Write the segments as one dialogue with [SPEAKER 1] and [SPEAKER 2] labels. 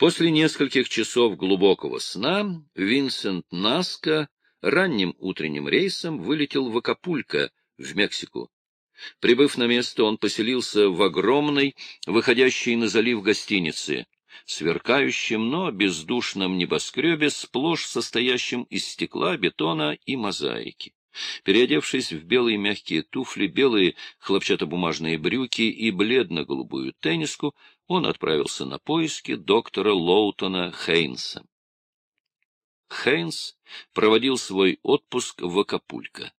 [SPEAKER 1] После нескольких часов глубокого сна Винсент Наска ранним утренним рейсом вылетел в Акапулько, в Мексику. Прибыв на место, он поселился в огромной, выходящей на залив гостинице, сверкающем, но бездушном небоскребе, сплошь состоящем из стекла, бетона и мозаики. Переодевшись в белые мягкие туфли, белые хлопчатобумажные брюки и бледно-голубую тенниску, он отправился на поиски доктора Лоутона Хейнса. Хейнс проводил свой отпуск в Акапулько.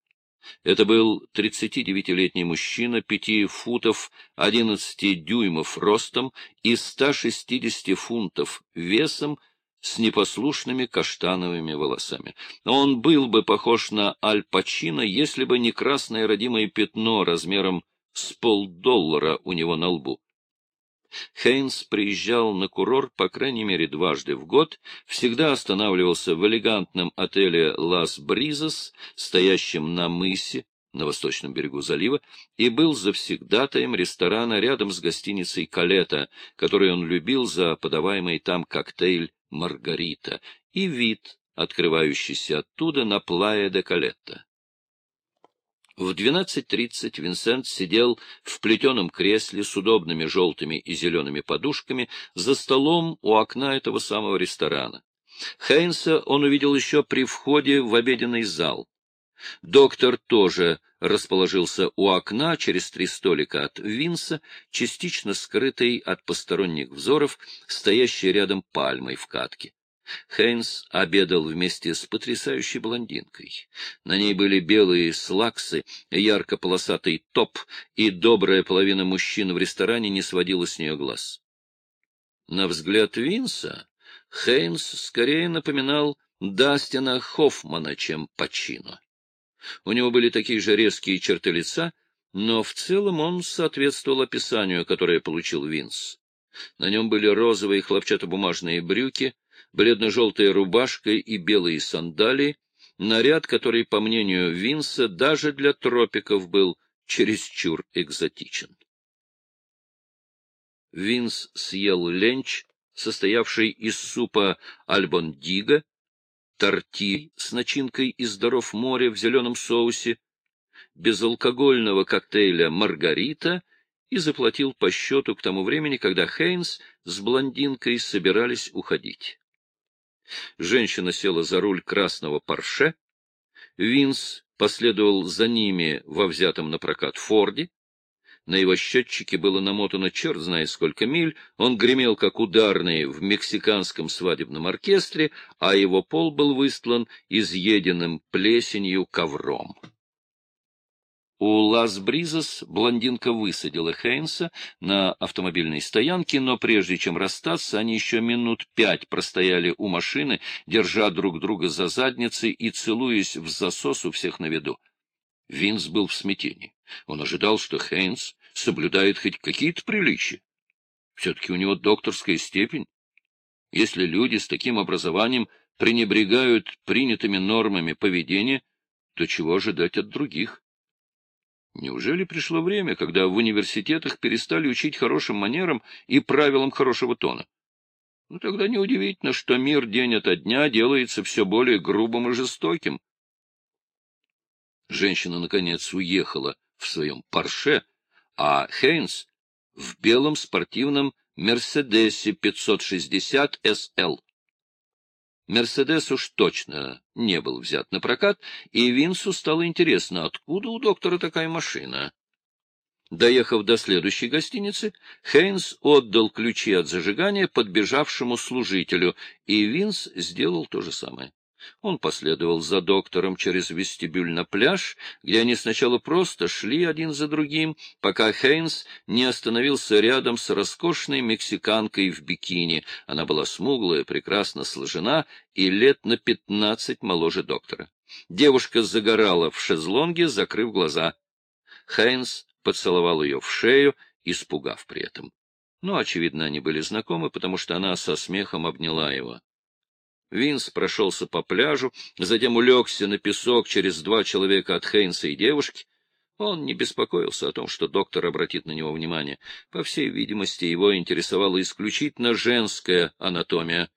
[SPEAKER 1] Это был 39-летний мужчина, 5 футов 11 дюймов ростом и 160 фунтов весом, с непослушными каштановыми волосами. Он был бы похож на Аль Пачино, если бы не красное родимое пятно размером с полдоллара у него на лбу. Хейнс приезжал на курорт по крайней мере дважды в год, всегда останавливался в элегантном отеле «Лас Бризес», стоящем на мысе, на восточном берегу залива, и был завсегдатаем ресторана рядом с гостиницей «Калета», который он любил за подаваемый там коктейль «Маргарита» и вид, открывающийся оттуда на Плая де Калетта. В 12.30 Винсент сидел в плетеном кресле с удобными желтыми и зелеными подушками за столом у окна этого самого ресторана. Хейнса он увидел еще при входе в обеденный зал. Доктор тоже расположился у окна через три столика от Винса, частично скрытый от посторонних взоров, стоящей рядом пальмой в катке. Хейнс обедал вместе с потрясающей блондинкой. На ней были белые слаксы, ярко-полосатый топ, и добрая половина мужчин в ресторане не сводила с нее глаз. На взгляд Винса Хейнс скорее напоминал Дастина Хоффмана, чем Пачино. У него были такие же резкие черты лица, но в целом он соответствовал описанию, которое получил Винс. На нем были розовые хлопчатобумажные брюки, бледно-желтая рубашка и белые сандалии, наряд, который, по мнению Винса, даже для тропиков был чересчур экзотичен. Винс съел ленч, состоявший из супа альбондига, торти с начинкой из даров моря в зеленом соусе, безалкогольного коктейля «Маргарита» и заплатил по счету к тому времени, когда Хейнс с блондинкой собирались уходить. Женщина села за руль красного Порше. Винс последовал за ними во взятом на прокат Форде. На его счетчике было намотано черт знает сколько миль, он гремел как ударный в мексиканском свадебном оркестре, а его пол был выстлан изъеденным плесенью ковром. У Лас-Бризас блондинка высадила Хейнса на автомобильной стоянке, но прежде чем расстаться, они еще минут пять простояли у машины, держа друг друга за задницы и целуясь в засос у всех на виду. Винс был в смятении. Он ожидал, что Хейнс соблюдает хоть какие-то приличия. Все-таки у него докторская степень. Если люди с таким образованием пренебрегают принятыми нормами поведения, то чего ожидать от других? Неужели пришло время, когда в университетах перестали учить хорошим манерам и правилам хорошего тона? Ну, тогда неудивительно, что мир день ото дня делается все более грубым и жестоким. Женщина, наконец, уехала в своем парше, а Хейнс — в белом спортивном Мерседесе 560 SL. Мерседес уж точно не был взят на прокат, и Винсу стало интересно, откуда у доктора такая машина. Доехав до следующей гостиницы, Хейнс отдал ключи от зажигания подбежавшему служителю, и Винс сделал то же самое. Он последовал за доктором через вестибюль на пляж, где они сначала просто шли один за другим, пока Хейнс не остановился рядом с роскошной мексиканкой в бикини. Она была смуглая, прекрасно сложена и лет на пятнадцать моложе доктора. Девушка загорала в шезлонге, закрыв глаза. Хейнс поцеловал ее в шею, испугав при этом. Но, очевидно, они были знакомы, потому что она со смехом обняла его. Винс прошелся по пляжу, затем улегся на песок через два человека от Хейнса и девушки. Он не беспокоился о том, что доктор обратит на него внимание. По всей видимости, его интересовала исключительно женская анатомия.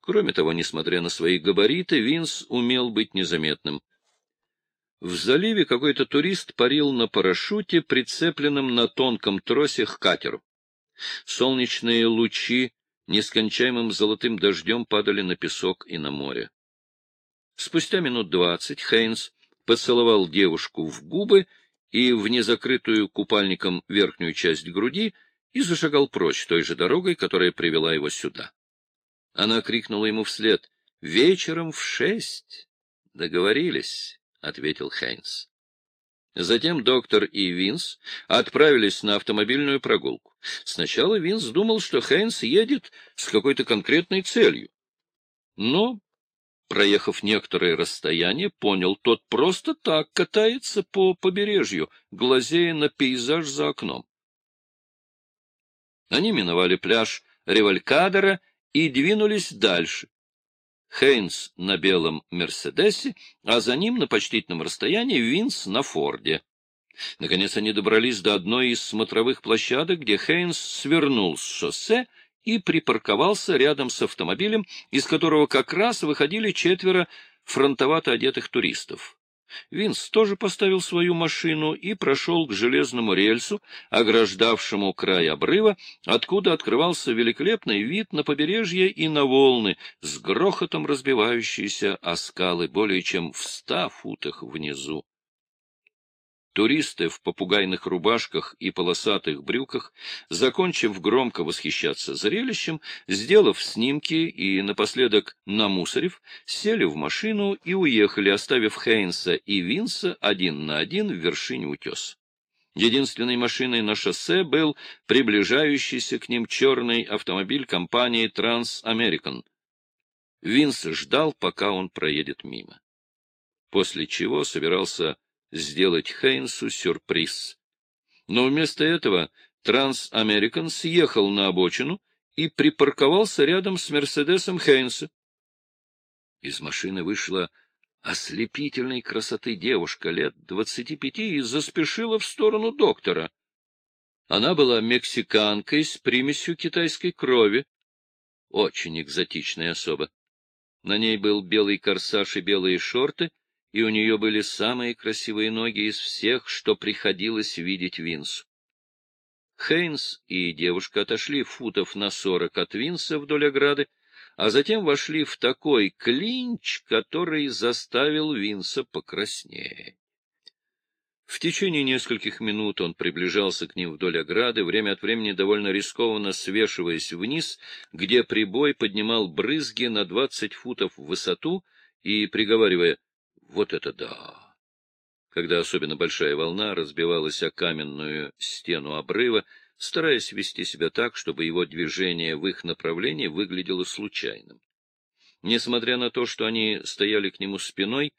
[SPEAKER 1] Кроме того, несмотря на свои габариты, Винс умел быть незаметным. В заливе какой-то турист парил на парашюте, прицепленном на тонком тросе к катеру. Солнечные лучи нескончаемым золотым дождем падали на песок и на море. Спустя минут двадцать Хейнс поцеловал девушку в губы и в незакрытую купальником верхнюю часть груди и зашагал прочь той же дорогой, которая привела его сюда. Она крикнула ему вслед «Вечером в шесть!» «Договорились», — ответил Хейнс. Затем доктор и Винс отправились на автомобильную прогулку. Сначала Винс думал, что Хейнс едет с какой-то конкретной целью. Но, проехав некоторое расстояние, понял, тот просто так катается по побережью, глазея на пейзаж за окном. Они миновали пляж Ревалькадера и двинулись дальше. Хейнс на белом «Мерседесе», а за ним на почтительном расстоянии Винс на «Форде». Наконец они добрались до одной из смотровых площадок, где Хейнс свернул с шоссе и припарковался рядом с автомобилем, из которого как раз выходили четверо фронтовато одетых туристов. Винс тоже поставил свою машину и прошел к железному рельсу, ограждавшему край обрыва, откуда открывался великолепный вид на побережье и на волны, с грохотом разбивающиеся о скалы более чем в ста футах внизу. Туристы в попугайных рубашках и полосатых брюках, закончив громко восхищаться зрелищем, сделав снимки и напоследок намусорив, сели в машину и уехали, оставив Хейнса и Винса один на один в вершине утес. Единственной машиной на шоссе был приближающийся к ним черный автомобиль компании «Транс-Американ». Винс ждал, пока он проедет мимо. После чего собирался сделать Хейнсу сюрприз. Но вместо этого Транс-Американ съехал на обочину и припарковался рядом с Мерседесом Хейнса. Из машины вышла ослепительной красоты девушка лет двадцати пяти и заспешила в сторону доктора. Она была мексиканкой с примесью китайской крови. Очень экзотичная особа. На ней был белый корсаж и белые шорты, и у нее были самые красивые ноги из всех, что приходилось видеть Винсу. Хейнс и девушка отошли футов на сорок от Винса вдоль ограды, а затем вошли в такой клинч, который заставил Винса покраснеть. В течение нескольких минут он приближался к ним вдоль ограды, время от времени довольно рискованно свешиваясь вниз, где прибой поднимал брызги на двадцать футов в высоту и приговаривая вот это да! Когда особенно большая волна разбивалась о каменную стену обрыва, стараясь вести себя так, чтобы его движение в их направлении выглядело случайным. Несмотря на то, что они стояли к нему спиной,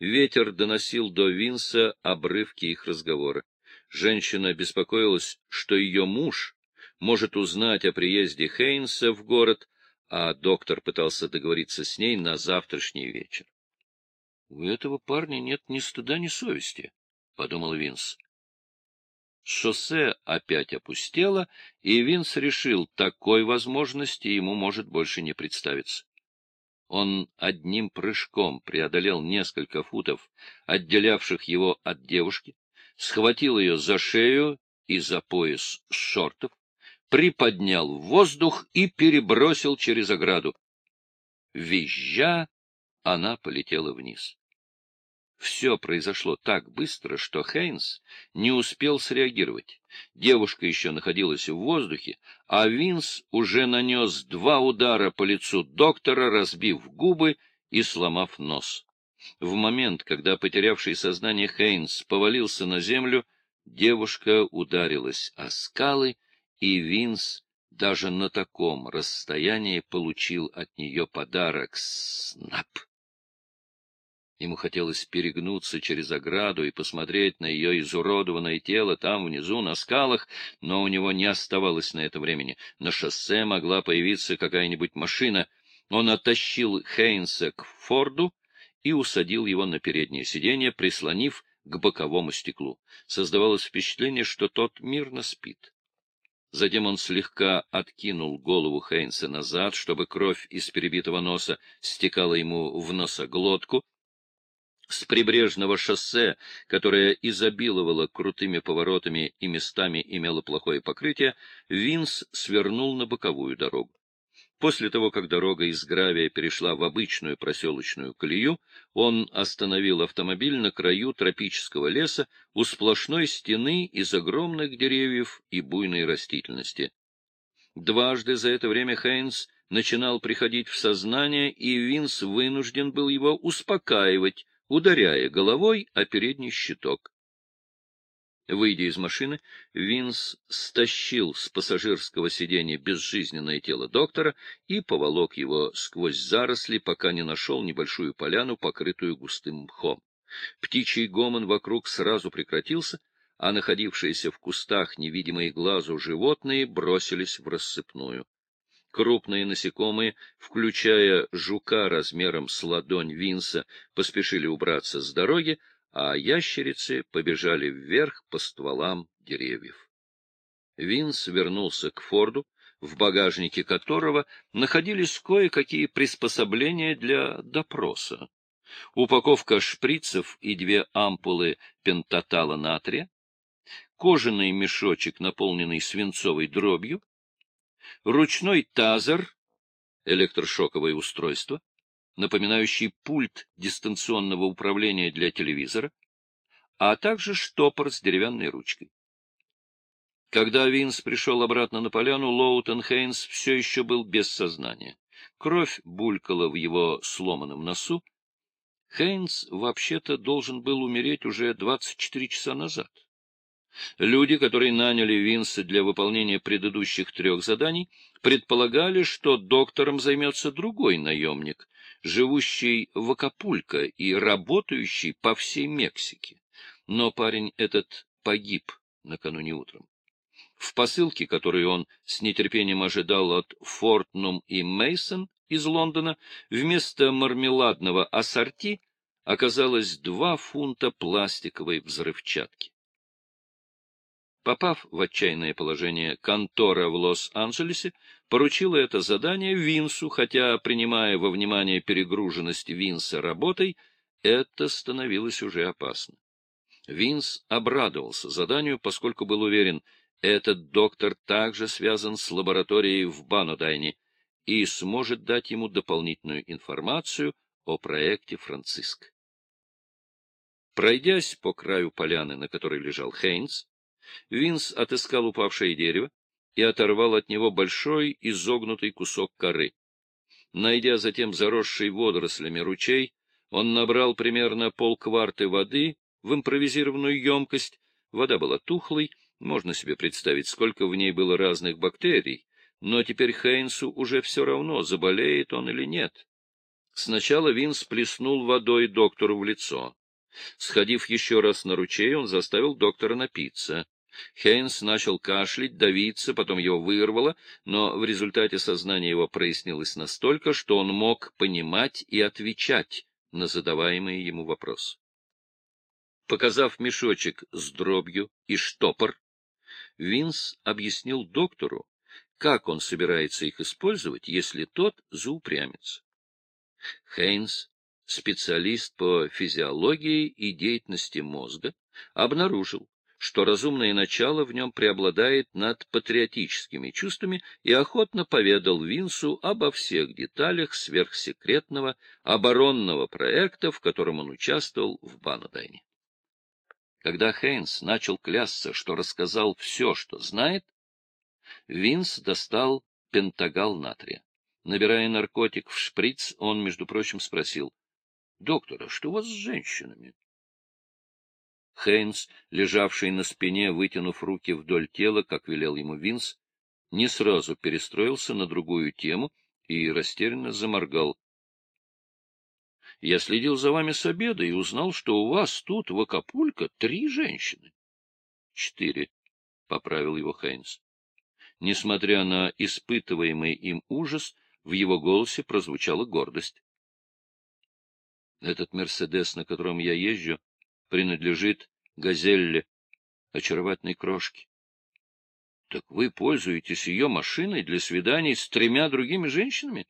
[SPEAKER 1] ветер доносил до Винса обрывки их разговора. Женщина беспокоилась, что ее муж может узнать о приезде Хейнса в город, а доктор пытался договориться с ней на завтрашний вечер. У этого парня нет ни стыда, ни совести, — подумал Винс. Шоссе опять опустело, и Винс решил, такой возможности ему может больше не представиться. Он одним прыжком преодолел несколько футов, отделявших его от девушки, схватил ее за шею и за пояс шортов, приподнял в воздух и перебросил через ограду. Визжа, она полетела вниз. Все произошло так быстро, что Хейнс не успел среагировать. Девушка еще находилась в воздухе, а Винс уже нанес два удара по лицу доктора, разбив губы и сломав нос. В момент, когда потерявший сознание Хейнс повалился на землю, девушка ударилась о скалы, и Винс даже на таком расстоянии получил от нее подарок — снап. Ему хотелось перегнуться через ограду и посмотреть на ее изуродованное тело там внизу, на скалах, но у него не оставалось на это времени. На шоссе могла появиться какая-нибудь машина. Он оттащил Хейнса к Форду и усадил его на переднее сиденье, прислонив к боковому стеклу. Создавалось впечатление, что тот мирно спит. Затем он слегка откинул голову Хейнса назад, чтобы кровь из перебитого носа стекала ему в носоглотку. С прибрежного шоссе, которое изобиловало крутыми поворотами и местами имело плохое покрытие, Винс свернул на боковую дорогу. После того, как дорога из гравия перешла в обычную проселочную колею, он остановил автомобиль на краю тропического леса у сплошной стены из огромных деревьев и буйной растительности. Дважды за это время Хейнс начинал приходить в сознание, и Винс вынужден был его успокаивать, ударяя головой о передний щиток. Выйдя из машины, Винс стащил с пассажирского сиденья безжизненное тело доктора и поволок его сквозь заросли, пока не нашел небольшую поляну, покрытую густым мхом. Птичий гомон вокруг сразу прекратился, а находившиеся в кустах невидимые глазу животные бросились в рассыпную. Крупные насекомые, включая жука размером с ладонь Винса, поспешили убраться с дороги, а ящерицы побежали вверх по стволам деревьев. Винс вернулся к Форду, в багажнике которого находились кое-какие приспособления для допроса. Упаковка шприцев и две ампулы пентатала натрия, кожаный мешочек, наполненный свинцовой дробью, ручной тазер, электрошоковое устройство, напоминающий пульт дистанционного управления для телевизора, а также штопор с деревянной ручкой. Когда Винс пришел обратно на поляну, Лоутон Хейнс все еще был без сознания. Кровь булькала в его сломанном носу. Хейнс вообще-то должен был умереть уже 24 часа назад. Люди, которые наняли Винса для выполнения предыдущих трех заданий, предполагали, что доктором займется другой наемник, живущий в Акапулько и работающий по всей Мексике. Но парень этот погиб накануне утром. В посылке, которую он с нетерпением ожидал от Фортнум и Мейсон из Лондона, вместо мармеладного ассорти оказалось два фунта пластиковой взрывчатки. Попав в отчаянное положение, контора в Лос-Анджелесе поручила это задание Винсу, хотя, принимая во внимание перегруженность Винса работой, это становилось уже опасно. Винс обрадовался заданию, поскольку был уверен, этот доктор также связан с лабораторией в Банодайне и сможет дать ему дополнительную информацию о проекте Франциск. Пройдясь по краю поляны, на которой лежал Хейнс, Винс отыскал упавшее дерево и оторвал от него большой изогнутый кусок коры. Найдя затем заросший водорослями ручей, он набрал примерно полкварты воды в импровизированную емкость. Вода была тухлой, можно себе представить, сколько в ней было разных бактерий, но теперь Хейнсу уже все равно, заболеет он или нет. Сначала Винс плеснул водой доктору в лицо. Сходив еще раз на ручей, он заставил доктора напиться. Хейнс начал кашлять, давиться, потом его вырвало, но в результате сознание его прояснилось настолько, что он мог понимать и отвечать на задаваемые ему вопросы. Показав мешочек с дробью и штопор, Винс объяснил доктору, как он собирается их использовать, если тот заупрямится. Хейнс, специалист по физиологии и деятельности мозга, обнаружил, что разумное начало в нем преобладает над патриотическими чувствами и охотно поведал Винсу обо всех деталях сверхсекретного оборонного проекта, в котором он участвовал в Банадайне. Когда Хейнс начал клясться, что рассказал все, что знает, Винс достал пентагал натрия. Набирая наркотик в шприц, он, между прочим, спросил, — Доктора, что у вас с женщинами? Хейнс, лежавший на спине, вытянув руки вдоль тела, как велел ему Винс, не сразу перестроился на другую тему и растерянно заморгал. — Я следил за вами с обеда и узнал, что у вас тут, в Акапулько, три женщины. — Четыре, — поправил его Хейнс. Несмотря на испытываемый им ужас, в его голосе прозвучала гордость. — Этот «Мерседес», на котором я езжу, принадлежит Газелле, очаровательной крошке. Так вы пользуетесь ее машиной для свиданий с тремя другими женщинами?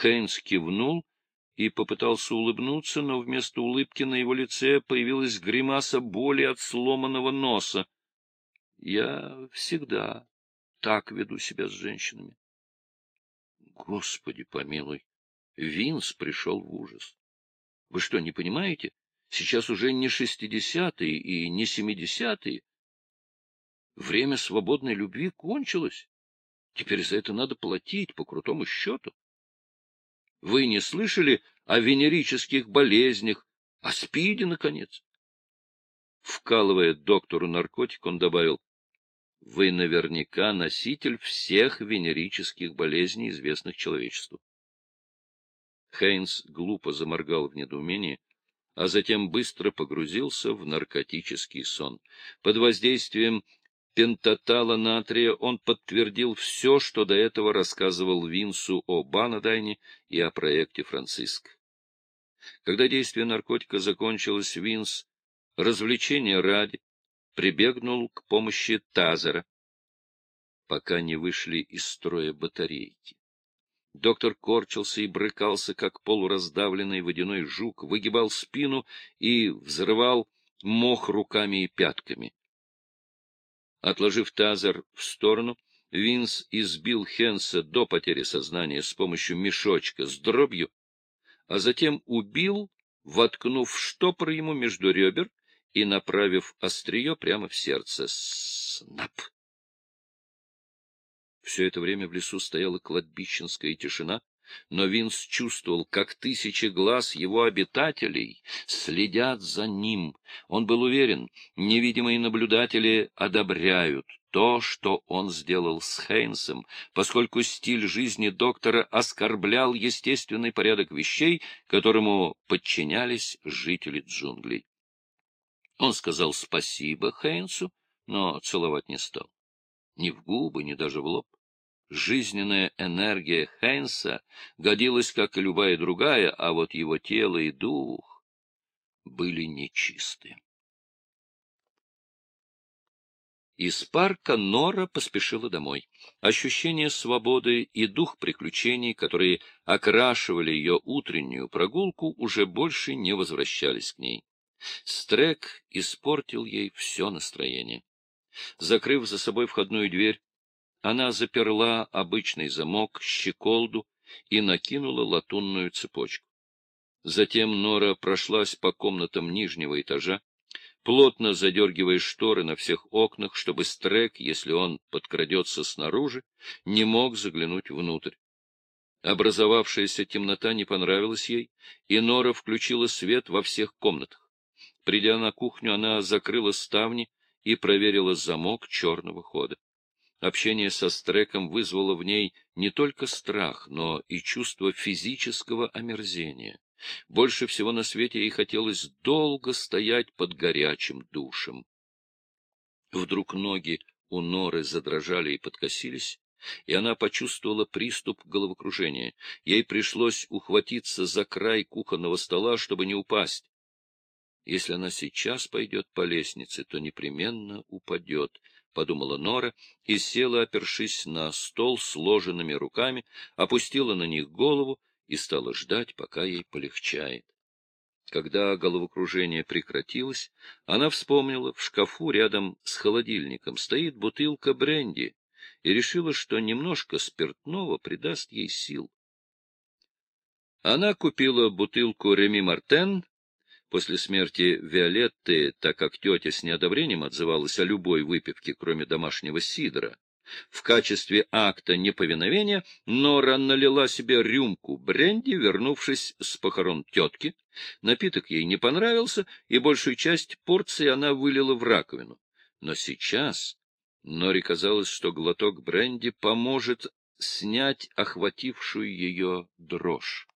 [SPEAKER 1] Хейнс кивнул и попытался улыбнуться, но вместо улыбки на его лице появилась гримаса боли от сломанного носа. Я всегда так веду себя с женщинами. Господи помилуй! Винс пришел в ужас. Вы что, не понимаете? Сейчас уже не шестидесятые и не семидесятые. Время свободной любви кончилось. Теперь за это надо платить по крутому счету. Вы не слышали о венерических болезнях, о СПИДе, наконец? Вкалывая доктору наркотик, он добавил, вы наверняка носитель всех венерических болезней, известных человечеству. Хейнс глупо заморгал в недоумении, а затем быстро погрузился в наркотический сон. Под воздействием пентатала натрия он подтвердил все, что до этого рассказывал Винсу о Банадайне и о проекте Франциск. Когда действие наркотика закончилось, Винс, развлечение ради, прибегнул к помощи тазера, пока не вышли из строя батарейки. Доктор корчился и брыкался, как полураздавленный водяной жук, выгибал спину и взрывал мох руками и пятками. Отложив тазер в сторону, Винс избил Хенса до потери сознания с помощью мешочка с дробью, а затем убил, воткнув штопор ему между ребер и направив острие прямо в сердце. Снап! Все это время в лесу стояла кладбищенская тишина, но Винс чувствовал, как тысячи глаз его обитателей следят за ним. Он был уверен, невидимые наблюдатели одобряют то, что он сделал с Хейнсом, поскольку стиль жизни доктора оскорблял естественный порядок вещей, которому подчинялись жители джунглей. Он сказал спасибо Хейнсу, но целовать не стал. Ни в губы, ни даже в лоб. Жизненная энергия Хейнса годилась, как и любая другая, а вот его тело и дух были нечисты. Из парка Нора поспешила домой. Ощущение свободы и дух приключений, которые окрашивали ее утреннюю прогулку, уже больше не возвращались к ней. Стрек испортил ей все настроение. Закрыв за собой входную дверь, она заперла обычный замок, щеколду и накинула латунную цепочку. Затем Нора прошлась по комнатам нижнего этажа, плотно задергивая шторы на всех окнах, чтобы Стрек, если он подкрадется снаружи, не мог заглянуть внутрь. Образовавшаяся темнота не понравилась ей, и Нора включила свет во всех комнатах. Придя на кухню, она закрыла ставни и проверила замок черного хода. Общение со Стреком вызвало в ней не только страх, но и чувство физического омерзения. Больше всего на свете ей хотелось долго стоять под горячим душем. Вдруг ноги у Норы задрожали и подкосились, и она почувствовала приступ головокружения. Ей пришлось ухватиться за край кухонного стола, чтобы не упасть. Если она сейчас пойдет по лестнице, то непременно упадет —— подумала Нора и села, опершись на стол сложенными руками, опустила на них голову и стала ждать, пока ей полегчает. Когда головокружение прекратилось, она вспомнила, в шкафу рядом с холодильником стоит бутылка бренди, и решила, что немножко спиртного придаст ей сил. Она купила бутылку Реми Мартен После смерти Виолетты, так как тетя с неодобрением отзывалась о любой выпивке, кроме домашнего сидра, в качестве акта неповиновения Нора налила себе рюмку бренди, вернувшись с похорон тетки. Напиток ей не понравился, и большую часть порции она вылила в раковину. Но сейчас Норе казалось, что глоток бренди поможет снять охватившую ее дрожь.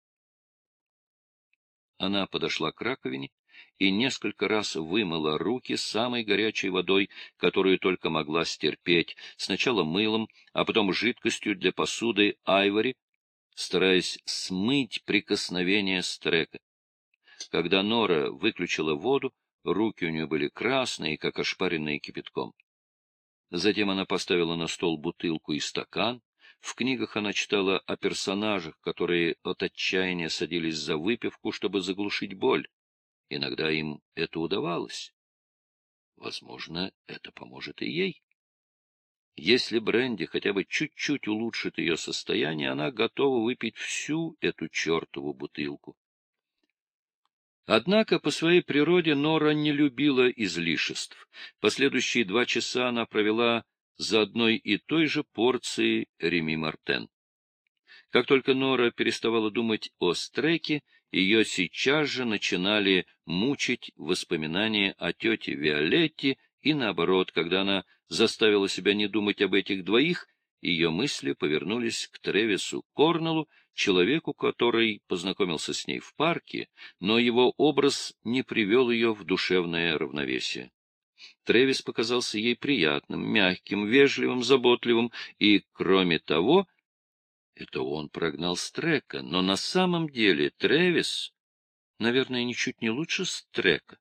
[SPEAKER 1] Она подошла к раковине и несколько раз вымыла руки самой горячей водой, которую только могла стерпеть, сначала мылом, а потом жидкостью для посуды айвори, стараясь смыть прикосновение стрека. когда Нора выключила воду, руки у нее были красные, как ошпаренные кипятком. Затем она поставила на стол бутылку и стакан. В книгах она читала о персонажах, которые от отчаяния садились за выпивку, чтобы заглушить боль. Иногда им это удавалось. Возможно, это поможет и ей. Если Бренди хотя бы чуть-чуть улучшит ее состояние, она готова выпить всю эту чертову бутылку. Однако по своей природе Нора не любила излишеств. Последующие два часа она провела за одной и той же порцией Реми Мартен. Как только Нора переставала думать о Стреке, ее сейчас же начинали мучить воспоминания о тете Виолетте, и наоборот, когда она заставила себя не думать об этих двоих, ее мысли повернулись к Тревису Корнеллу, человеку, который познакомился с ней в парке, но его образ не привел ее в душевное равновесие. Тревис показался ей приятным, мягким, вежливым, заботливым, и, кроме того, это он прогнал Стрека, но на самом деле Тревис, наверное, ничуть не лучше Стрека.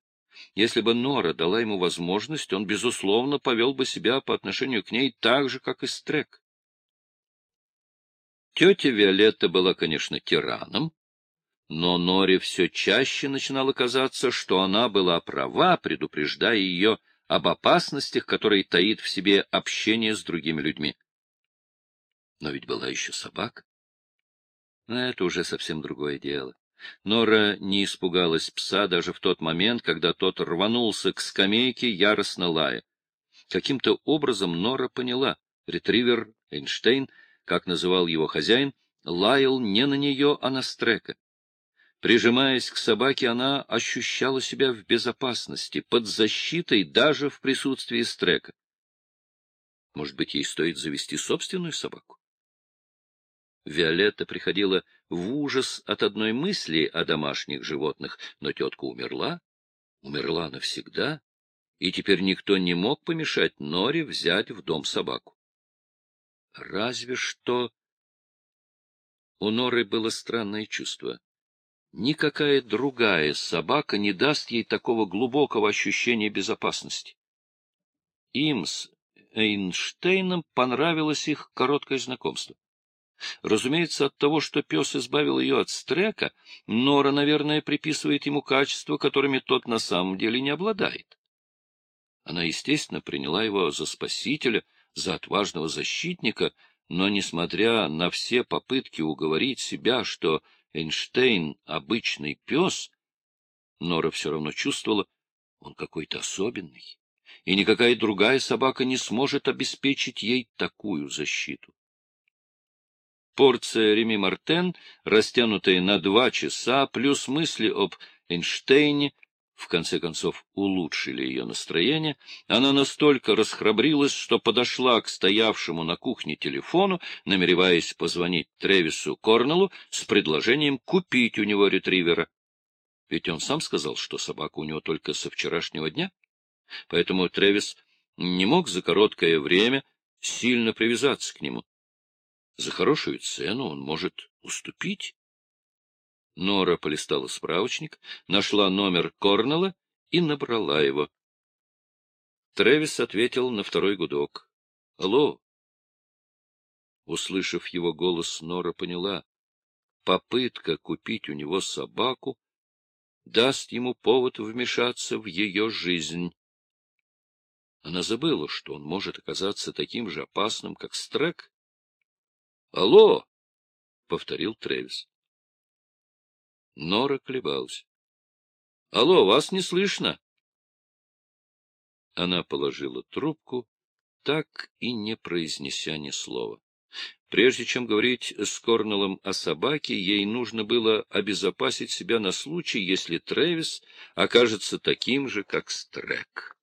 [SPEAKER 1] Если бы Нора дала ему возможность, он, безусловно, повел бы себя по отношению к ней так же, как и Стрек. Тетя Виолетта была, конечно, тираном, но Норе все чаще начинало казаться, что она была права, предупреждая ее об опасностях, которые таит в себе общение с другими людьми. Но ведь была еще собака. Это уже совсем другое дело. Нора не испугалась пса даже в тот момент, когда тот рванулся к скамейке, яростно лая. Каким-то образом Нора поняла, ретривер Эйнштейн — как называл его хозяин, лаял не на нее, а на Стрека. Прижимаясь к собаке, она ощущала себя в безопасности, под защитой даже в присутствии Стрека. Может быть, ей стоит завести собственную собаку? Виолетта приходила в ужас от одной мысли о домашних животных, но тетка умерла, умерла навсегда, и теперь никто не мог помешать Норе взять в дом собаку. Разве что... У Норы было странное чувство. Никакая другая собака не даст ей такого глубокого ощущения безопасности. Им с Эйнштейном понравилось их короткое знакомство. Разумеется, от того, что пес избавил ее от стрека, Нора, наверное, приписывает ему качества, которыми тот на самом деле не обладает. Она, естественно, приняла его за спасителя — за отважного защитника, но, несмотря на все попытки уговорить себя, что Эйнштейн — обычный пес, Нора все равно чувствовала, он какой-то особенный, и никакая другая собака не сможет обеспечить ей такую защиту. Порция Реми Мартен, растянутая на два часа, плюс мысли об Эйнштейне — в конце концов улучшили ее настроение, она настолько расхрабрилась, что подошла к стоявшему на кухне телефону, намереваясь позвонить Тревису Корнеллу с предложением купить у него ретривера. Ведь он сам сказал, что собака у него только со вчерашнего дня. Поэтому Тревис не мог за короткое время сильно привязаться к нему. За хорошую цену он может уступить. Нора полистала справочник, нашла номер Корнелла и набрала его. Тревис ответил на второй гудок. — Алло. Услышав его голос, Нора поняла. Попытка купить у него собаку даст ему повод вмешаться в ее жизнь. Она забыла, что он может оказаться таким же опасным, как Стрек. — Алло! — повторил Тревис. Нора колебалась. — Алло, вас не слышно? Она положила трубку, так и не произнеся ни слова. Прежде чем говорить с Корнеллом о собаке, ей нужно было обезопасить себя на случай, если Трэвис окажется таким же, как Стрек.